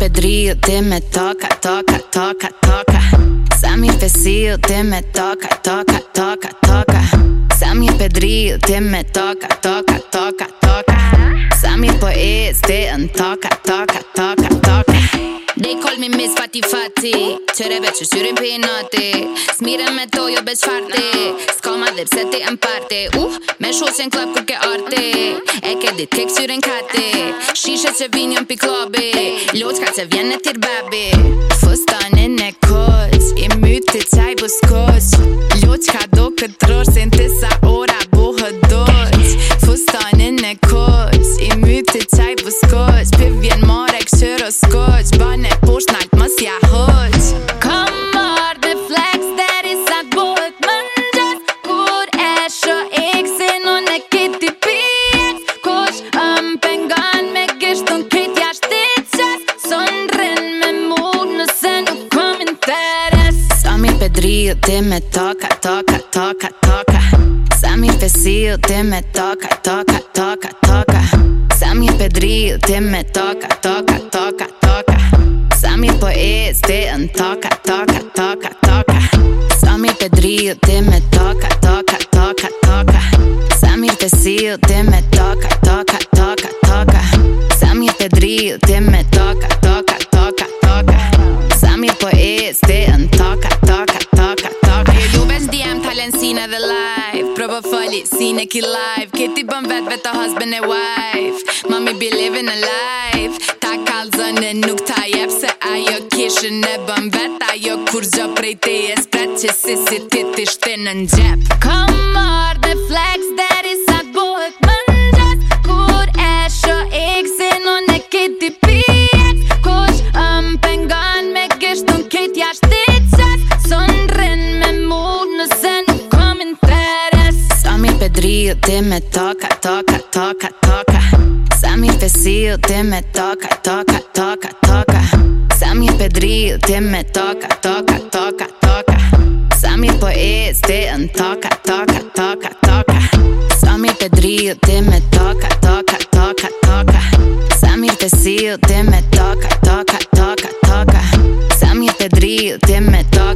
pedriju, te me toka, toka, toka, toka. Sam je pesiju, te me toka, toka, toka, toka. Sam je pedriju, te me toka, toka, toka, toka. Sam je poez, te en toka, toka, toka, toka. Call me Miss Fati Qere veç që shyrin pinati Smire me to jo beq farti Ska ma dhe pse ti parte Uh, me shoqen klap kur ke arti E ke dit ke kësyrin kati. Shishe që vinjon pi klobi Loqka që vjen e tir babi. Fustanin e koq I myti qaj buskoq Loqka do këtë rorsin Pedrillo ti me toka, toka, toka, toka Samir Pesillo ti me toka, toka, toka, toka Samir Pedrillo ti me toka, toka Samir Poez ti në toka, toka, toka, toka Samir Pedrillo ti me toka, toka, toka Samir Pesillo ti me toka, toka, toka, toka Samir Pedrillo ti me toka, dhe live Provo fali, sine ki live Kiti bën vet vet të husband e wife. Mami be living a life. Ta kalzën e nuk ta jep Se ajo kishën e bën vet. Ajo kur gjo prej te e spret Që si si ti ti shtin në gjep Kom marrë dhe flex Deri Ti me toka, toka, toka, toka Samir Pesillo ti me toka, toka, toka, toka Samir Pedrillo ti me toka, toka Samir Poez ti në toka, toka, toka, toka Samir Pedrillo ti me toka, toka, toka, toka Samir Pesillo ti me toka, toka, toka Samir Pedrillo ti me toka,